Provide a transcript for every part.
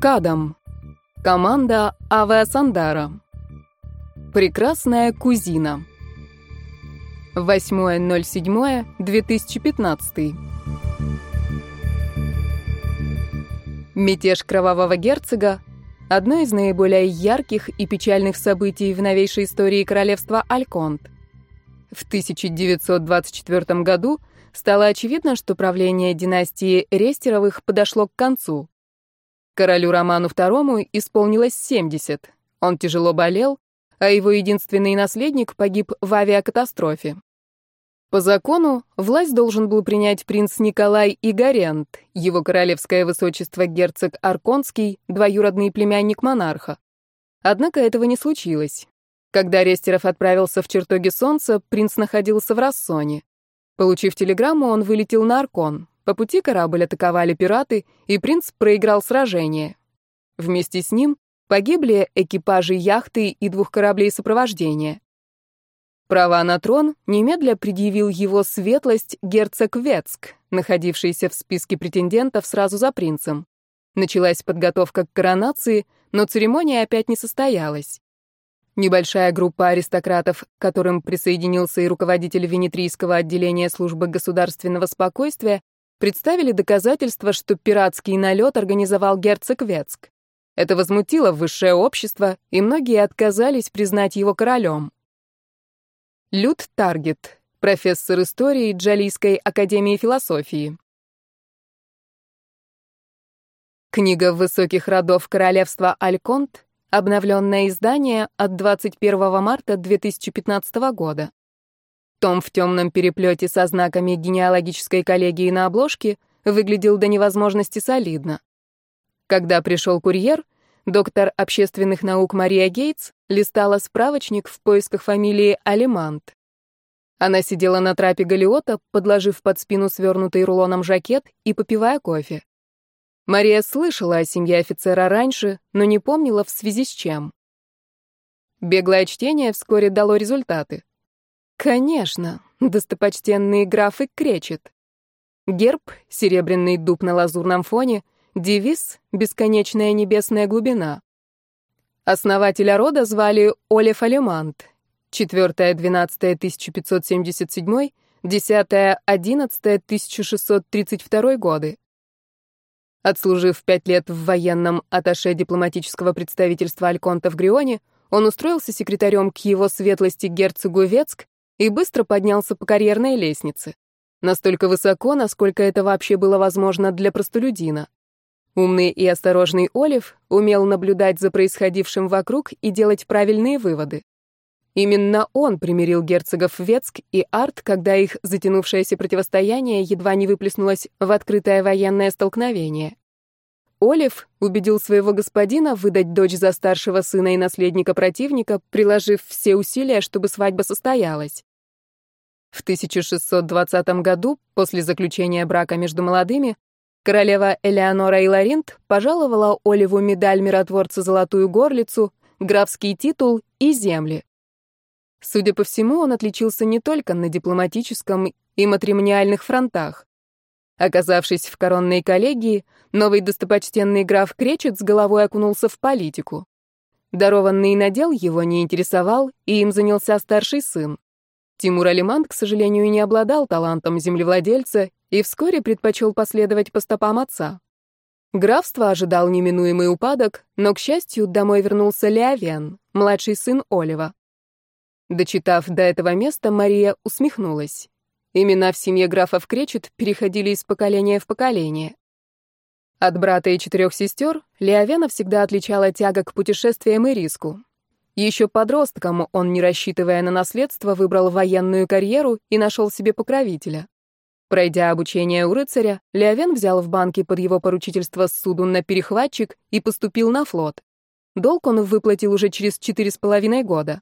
Кадам. Команда Авиасандара. Прекрасная кузина. 8.07.2015. Мятеж кровавого герцога — одно из наиболее ярких и печальных событий в новейшей истории королевства Альконт. В 1924 году стало очевидно, что правление династии Рестеровых подошло к концу. Королю Роману II исполнилось 70. Он тяжело болел, а его единственный наследник погиб в авиакатастрофе. По закону, власть должен был принять принц Николай Игорент, его королевское высочество герцог Арконский, двоюродный племянник монарха. Однако этого не случилось. Когда Рестеров отправился в чертоги солнца, принц находился в Рассоне. Получив телеграмму, он вылетел на Аркон. По пути корабль атаковали пираты, и принц проиграл сражение. Вместе с ним погибли экипажи яхты и двух кораблей сопровождения. Права на трон немедля предъявил его светлость герцог Вецк, находившийся в списке претендентов сразу за принцем. Началась подготовка к коронации, но церемония опять не состоялась. Небольшая группа аристократов, к которым присоединился и руководитель Венетрийского отделения службы государственного спокойствия, представили доказательства, что пиратский налет организовал герцог Вецк. Это возмутило высшее общество, и многие отказались признать его королем. Люд Таргет, профессор истории Джалийской академии философии. Книга высоких родов королевства Альконт, обновленное издание от 21 марта 2015 года. Том в темном переплете со знаками генеалогической коллегии на обложке выглядел до невозможности солидно. Когда пришел курьер, доктор общественных наук Мария Гейтс листала справочник в поисках фамилии Алимант. Она сидела на трапе галиота, подложив под спину свернутый рулоном жакет и попивая кофе. Мария слышала о семье офицера раньше, но не помнила в связи с чем. Беглое чтение вскоре дало результаты. Конечно, достопочтенный граф и кречет. Герб, серебряный дуб на лазурном фоне, девиз «Бесконечная небесная глубина». Основателя рода звали Олеф Алимант, 4-12-1577, 10-11-1632 годы. Отслужив пять лет в военном аташе дипломатического представительства Альконта в Грионе, он устроился секретарем к его светлости герцогу Вецк и быстро поднялся по карьерной лестнице. Настолько высоко, насколько это вообще было возможно для простолюдина. Умный и осторожный Олив умел наблюдать за происходившим вокруг и делать правильные выводы. Именно он примирил герцогов Ветск и Арт, когда их затянувшееся противостояние едва не выплеснулось в открытое военное столкновение. Олив убедил своего господина выдать дочь за старшего сына и наследника противника, приложив все усилия, чтобы свадьба состоялась. В 1620 году, после заключения брака между молодыми, королева Элеонора Иларинт пожаловала Оливу медаль миротворца Золотую Горлицу, графский титул и земли. Судя по всему, он отличился не только на дипломатическом и матримониальных фронтах. Оказавшись в коронной коллегии, новый достопочтенный граф Кречет с головой окунулся в политику. Дарованный надел его не интересовал, и им занялся старший сын. Тимур Алимант, к сожалению, не обладал талантом землевладельца и вскоре предпочел последовать по стопам отца. Графство ожидал неминуемый упадок, но, к счастью, домой вернулся Леовен, младший сын Олива. Дочитав до этого места, Мария усмехнулась. Имена в семье графов Кречет переходили из поколения в поколение. От брата и четырех сестер Леовена всегда отличала тяга к путешествиям и риску. Еще подростком он, не рассчитывая на наследство, выбрал военную карьеру и нашел себе покровителя. Пройдя обучение у рыцаря, Леовен взял в банке под его поручительство судун на перехватчик и поступил на флот. Долг он выплатил уже через четыре с половиной года.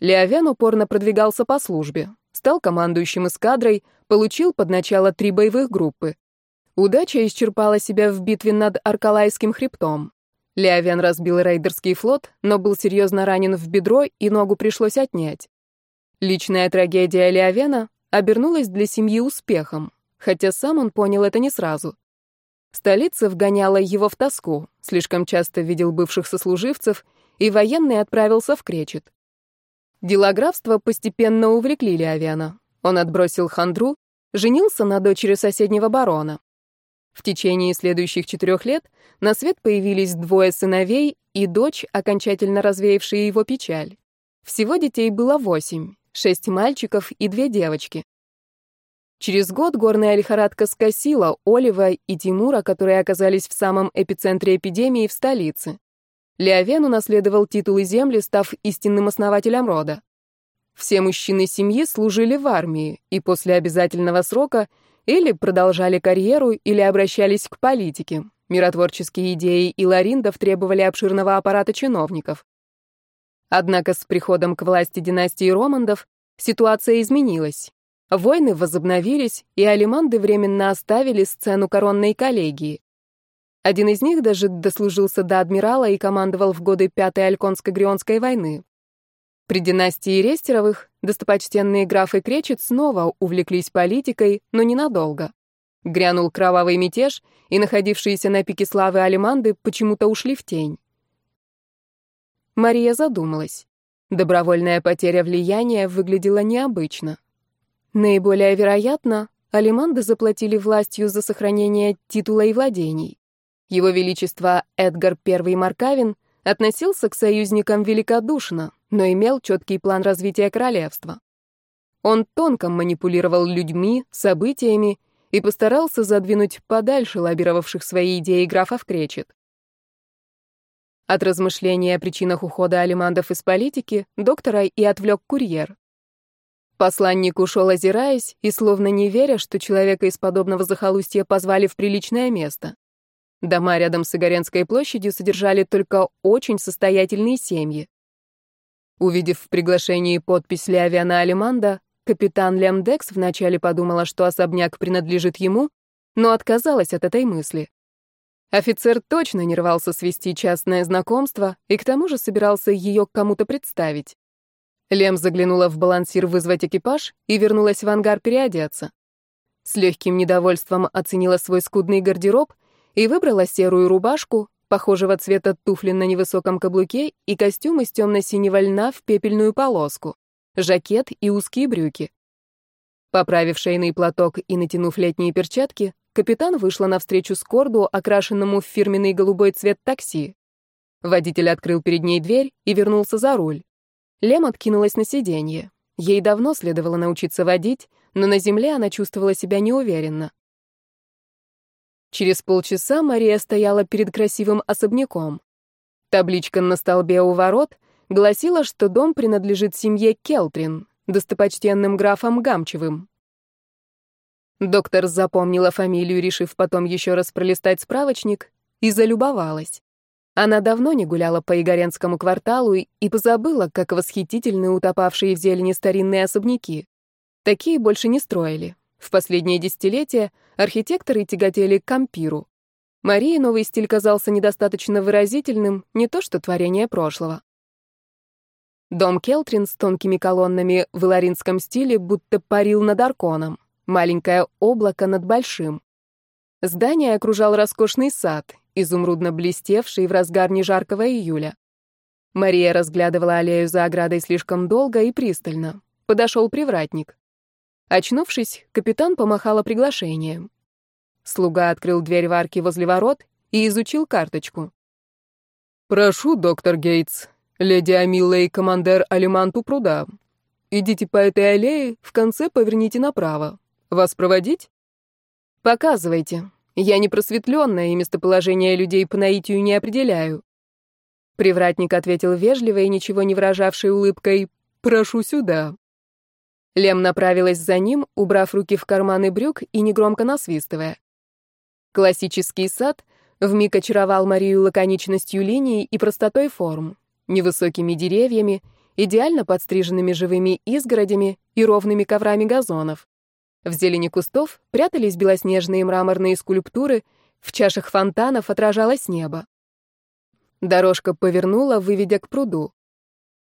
Леовен упорно продвигался по службе, стал командующим эскадрой, получил под начало три боевых группы. Удача исчерпала себя в битве над Аркалайским хребтом. Леовен разбил рейдерский флот, но был серьезно ранен в бедро и ногу пришлось отнять. Личная трагедия Леовена обернулась для семьи успехом, хотя сам он понял это не сразу. Столица вгоняла его в тоску, слишком часто видел бывших сослуживцев, и военный отправился в Кречет. Дела графства постепенно увлекли Леовена. Он отбросил хандру, женился на дочери соседнего барона. В течение следующих четырех лет на свет появились двое сыновей и дочь, окончательно развеявшая его печаль. Всего детей было восемь, шесть мальчиков и две девочки. Через год горная лихорадка скосила Олива и Тимура, которые оказались в самом эпицентре эпидемии в столице. Леовен унаследовал титул и земли, став истинным основателем рода. Все мужчины семьи служили в армии, и после обязательного срока или продолжали карьеру, или обращались к политике. Миротворческие идеи Илариндов требовали обширного аппарата чиновников. Однако с приходом к власти династии Романдов ситуация изменилась. Войны возобновились, и алиманды временно оставили сцену коронной коллегии. Один из них даже дослужился до адмирала и командовал в годы Пятой Альконско-Грионской войны. При династии Рестеровых достопочтенные графы Кречет снова увлеклись политикой, но ненадолго. Грянул кровавый мятеж, и находившиеся на пике славы алиманды почему-то ушли в тень. Мария задумалась. Добровольная потеря влияния выглядела необычно. Наиболее вероятно, алиманды заплатили властью за сохранение титула и владений. Его Величество Эдгар I Маркавин относился к союзникам великодушно, но имел четкий план развития королевства. Он тонко манипулировал людьми, событиями и постарался задвинуть подальше лоббировавших свои идеи графов Кречет. От размышления о причинах ухода алимандов из политики доктора и отвлек курьер. Посланник ушел, озираясь, и словно не веря, что человека из подобного захолустья позвали в приличное место. Дома рядом с Игоренской площадью содержали только очень состоятельные семьи. Увидев в приглашении подпись Леовиана Алиманда, капитан Лемдекс вначале подумала, что особняк принадлежит ему, но отказалась от этой мысли. Офицер точно не рвался свести частное знакомство и к тому же собирался ее кому-то представить. Лем заглянула в балансир вызвать экипаж и вернулась в ангар переодеться. С легким недовольством оценила свой скудный гардероб и выбрала серую рубашку, похожего цвета туфли на невысоком каблуке и костюм из темно-синего льна в пепельную полоску, жакет и узкие брюки. Поправив шейный платок и натянув летние перчатки, капитан вышла навстречу Скорду, окрашенному в фирменный голубой цвет такси. Водитель открыл перед ней дверь и вернулся за руль. Лем откинулась на сиденье. Ей давно следовало научиться водить, но на земле она чувствовала себя неуверенно. Через полчаса Мария стояла перед красивым особняком. Табличка на столбе у ворот гласила, что дом принадлежит семье Келтрин, достопочтенным графом Гамчевым. Доктор запомнила фамилию, решив потом еще раз пролистать справочник, и залюбовалась. Она давно не гуляла по Игоренскому кварталу и позабыла, как восхитительны утопавшие в зелени старинные особняки. Такие больше не строили. В последние десятилетия архитекторы тяготели к ампиру. Марии новый стиль казался недостаточно выразительным, не то что творение прошлого. Дом Келтрин с тонкими колоннами в иларинском стиле будто парил над Арконом. Маленькое облако над большим. Здание окружал роскошный сад, изумрудно блестевший в разгар нежаркого июля. Мария разглядывала аллею за оградой слишком долго и пристально. Подошел привратник. Очнувшись, капитан помахала приглашением. Слуга открыл дверь в арке возле ворот и изучил карточку. «Прошу, доктор Гейтс, леди Амилла и командир Алиманту пруда. Идите по этой аллее, в конце поверните направо. Вас проводить?» «Показывайте», я не просветленная и местоположение людей по наитию не определяю. Привратник ответил вежливо и ничего не выражавшей улыбкой «Прошу сюда». Лем направилась за ним, убрав руки в карманы брюк и негромко насвистывая. Классический сад вмиг очаровал Марию лаконичностью линий и простотой форм, невысокими деревьями, идеально подстриженными живыми изгородями и ровными коврами газонов. В зелени кустов прятались белоснежные мраморные скульптуры, в чашах фонтанов отражалось небо. Дорожка повернула, выведя к пруду.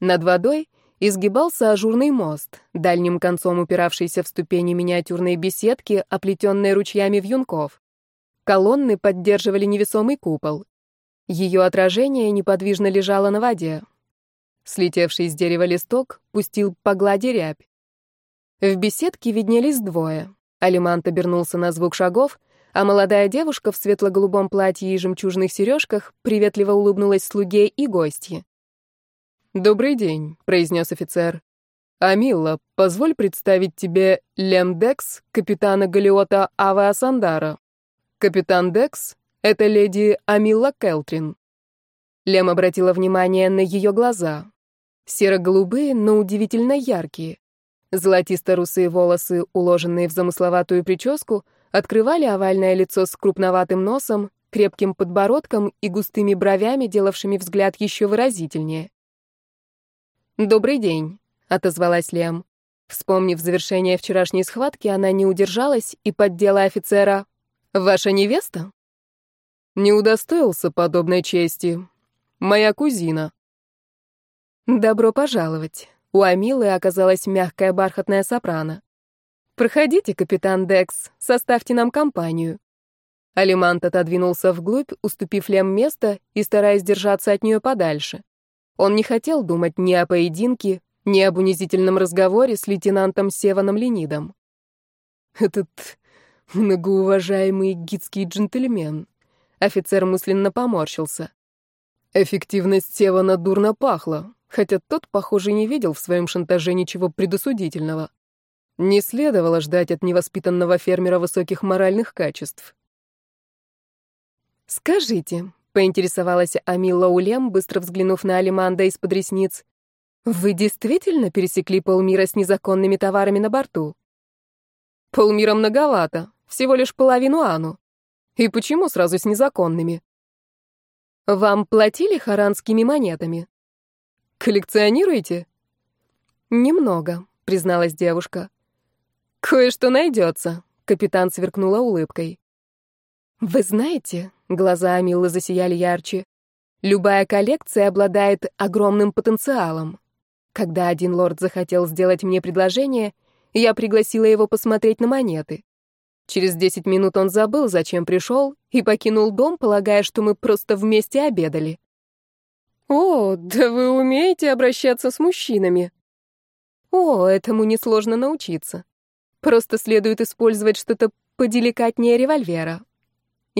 Над водой изгибался ажурный мост, дальним концом упиравшийся в ступени миниатюрной беседки, оплетенной ручьями вьюнков. Колонны поддерживали невесомый купол. Ее отражение неподвижно лежало на воде. Слетевший с дерева листок пустил по глади рябь. В беседке виднелись двое. Алимант обернулся на звук шагов, а молодая девушка в светло-голубом платье и жемчужных сережках приветливо улыбнулась слуге и гостье. «Добрый день», — произнес офицер. «Амилла, позволь представить тебе Лем Декс, капитана Галиота Ава Асандара. Капитан Декс это леди Амилла Келтрин. Лем обратила внимание на ее глаза. Серо-голубые, но удивительно яркие. Золотисто-русые волосы, уложенные в замысловатую прическу, открывали овальное лицо с крупноватым носом, крепким подбородком и густыми бровями, делавшими взгляд еще выразительнее. «Добрый день», — отозвалась Лем. Вспомнив завершение вчерашней схватки, она не удержалась и поддела офицера. «Ваша невеста?» Не удостоился подобной чести. Моя кузина. Добро пожаловать. У Амилы оказалась мягкая бархатная сопрано. Проходите, капитан Декс, составьте нам компанию. Алимант отодвинулся вглубь, уступив Лем место и стараясь держаться от нее подальше. Он не хотел думать ни о поединке, ни об унизительном разговоре с лейтенантом Севаном Ленидом. Этот многоуважаемый гидский джентльмен Офицер мысленно поморщился. Эффективность Севана дурно пахла, хотя тот, похоже, не видел в своем шантаже ничего предосудительного. Не следовало ждать от невоспитанного фермера высоких моральных качеств. «Скажите», — поинтересовалась Амила Улем, быстро взглянув на Алиманда из-под ресниц, «вы действительно пересекли полмира с незаконными товарами на борту?» «Полмира многовато, всего лишь половину Ану. И почему сразу с незаконными? Вам платили харанскими монетами? Коллекционируете? Немного, призналась девушка. Кое-что найдется, капитан сверкнула улыбкой. Вы знаете, глаза Амилы засияли ярче, любая коллекция обладает огромным потенциалом. Когда один лорд захотел сделать мне предложение, я пригласила его посмотреть на монеты. Через десять минут он забыл, зачем пришел, и покинул дом, полагая, что мы просто вместе обедали. «О, да вы умеете обращаться с мужчинами!» «О, этому несложно научиться. Просто следует использовать что-то поделикатнее револьвера.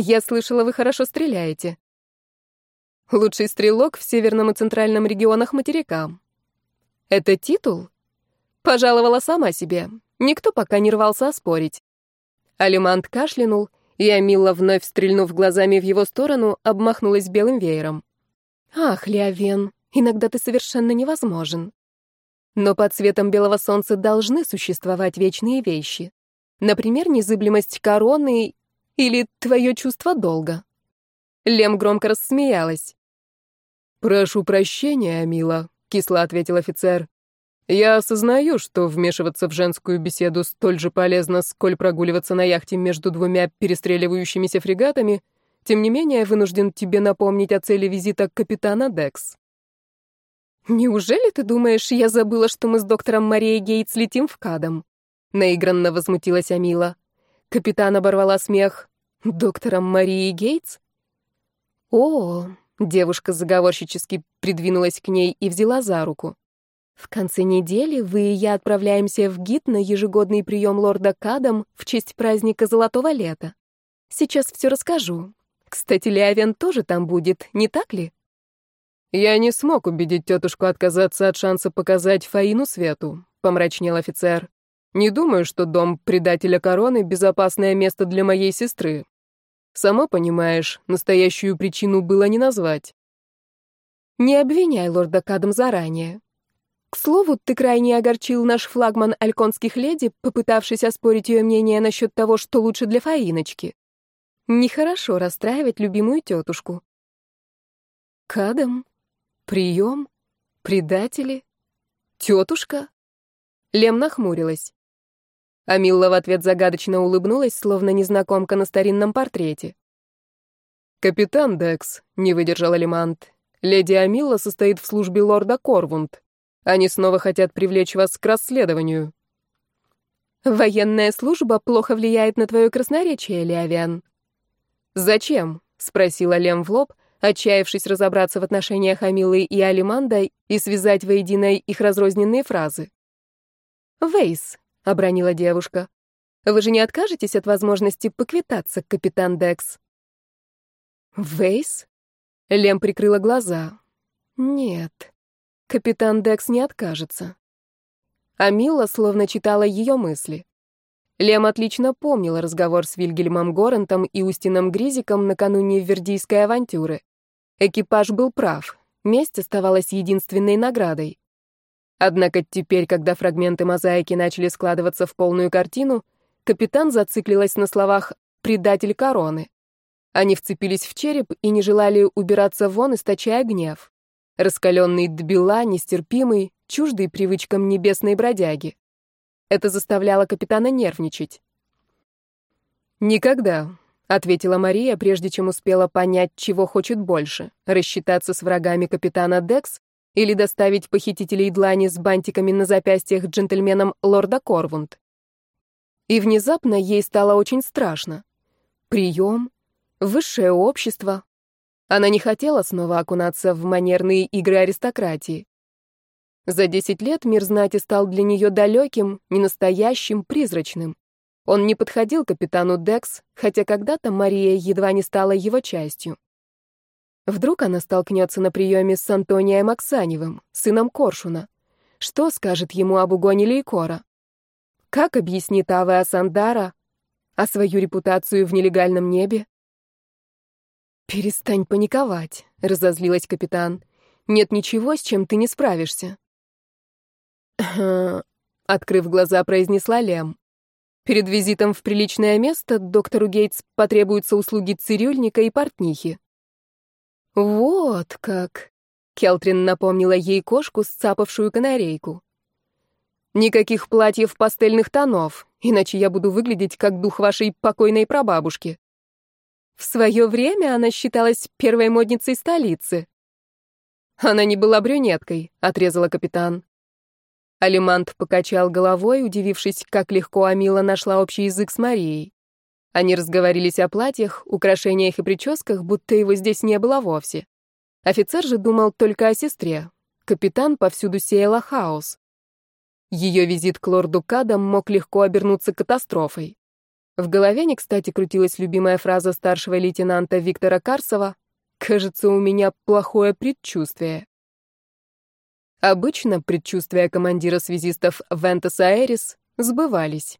Я слышала, вы хорошо стреляете. Лучший стрелок в северном и центральном регионах материка. Это титул? Пожаловала сама себе. Никто пока не рвался оспорить. Алимант кашлянул, и Амила, вновь стрельнув глазами в его сторону, обмахнулась белым веером. «Ах, Леовен, иногда ты совершенно невозможен. Но под светом белого солнца должны существовать вечные вещи. Например, незыблемость короны или твое чувство долга». Лем громко рассмеялась. «Прошу прощения, Амила», — кисло ответил офицер. Я осознаю, что вмешиваться в женскую беседу столь же полезно, сколь прогуливаться на яхте между двумя перестреливающимися фрегатами, тем не менее вынужден тебе напомнить о цели визита капитана Декс. «Неужели ты думаешь, я забыла, что мы с доктором Марией Гейтс летим в Кадом?» Наигранно возмутилась Амила. Капитан оборвала смех. «Доктором Марии Гейтс?» «О!» — девушка заговорщически придвинулась к ней и взяла за руку. В конце недели вы и я отправляемся в ГИТ на ежегодный прием лорда Кадам в честь праздника Золотого лета. Сейчас все расскажу. Кстати, Леовен тоже там будет, не так ли? Я не смог убедить тетушку отказаться от шанса показать Фаину свету, помрачнел офицер. Не думаю, что дом предателя короны — безопасное место для моей сестры. Сама понимаешь, настоящую причину было не назвать. Не обвиняй лорда Кадам заранее. К слову, ты крайне огорчил наш флагман альконских леди, попытавшись оспорить ее мнение насчет того, что лучше для Фаиночки. Нехорошо расстраивать любимую тетушку. Кадам? Прием? Предатели? Тетушка? Лем нахмурилась. Амилла в ответ загадочно улыбнулась, словно незнакомка на старинном портрете. «Капитан Декс», — не выдержал Алимант, — «леди Амилла состоит в службе лорда Корвунд. Они снова хотят привлечь вас к расследованию. Военная служба плохо влияет на твое красноречие, Леовиан. «Зачем?» — спросила Лем в лоб, отчаявшись разобраться в отношениях Амилы и Алиманда и связать воедино их разрозненные фразы. «Вейс», — обронила девушка, — «вы же не откажетесь от возможности поквитаться, капитан Декс?» «Вейс?» — Лем прикрыла глаза. «Нет, капитан Декс не откажется». Амила словно читала ее мысли. Лем отлично помнила разговор с Вильгельмом Горантом и Устином Гризиком накануне вердийской авантюры. Экипаж был прав. Месть оставалась единственной наградой. Однако теперь, когда фрагменты мозаики начали складываться в полную картину, капитан зациклилась на словах «предатель короны». Они вцепились в череп и не желали убираться вон, источая гнев. Раскаленный дбела, нестерпимый, чуждый привычкам небесной бродяги. Это заставляло капитана нервничать. «Никогда», — ответила Мария, прежде чем успела понять, чего хочет больше — рассчитаться с врагами капитана Декс или доставить похитителей длани с бантиками на запястьях джентльменам лорда Корвунд. И внезапно ей стало очень страшно. Прием, высшее общество. Она не хотела снова окунаться в манерные игры аристократии. За десять лет мир знати стал для нее далеким, ненастоящим, призрачным. Он не подходил капитану Декс, хотя когда-то Мария едва не стала его частью. Вдруг она столкнется на приеме с Антонием Оксаневым, сыном Коршуна. Что скажет ему об угоне Лейкора? Как объяснит Авеа Сандара а свою репутацию в нелегальном небе? «Перестань паниковать», — разозлилась капитан. «Нет ничего, с чем ты не справишься». открыв глаза, произнесла Лем. Перед визитом в приличное место доктору Гейтс потребуются услуги цирюльника и портнихи. Вот как. Келтрин напомнила ей кошку, сцапавшую канарейку. Никаких платьев пастельных тонов, иначе я буду выглядеть как дух вашей покойной прабабушки. В свое время она считалась первой модницей столицы. Она не была брюнеткой, отрезала капитан. Алимант покачал головой, удивившись, как легко Амила нашла общий язык с Марией. Они разговорились о платьях, украшениях и прическах, будто его здесь не было вовсе. Офицер же думал только о сестре. Капитан повсюду сеяла хаос. Ее визит к лорду Кадам мог легко обернуться катастрофой. В голове не кстати крутилась любимая фраза старшего лейтенанта Виктора Карсова «Кажется, у меня плохое предчувствие». Обычно предчувствия командира связистов Вентаса Эрис сбывались.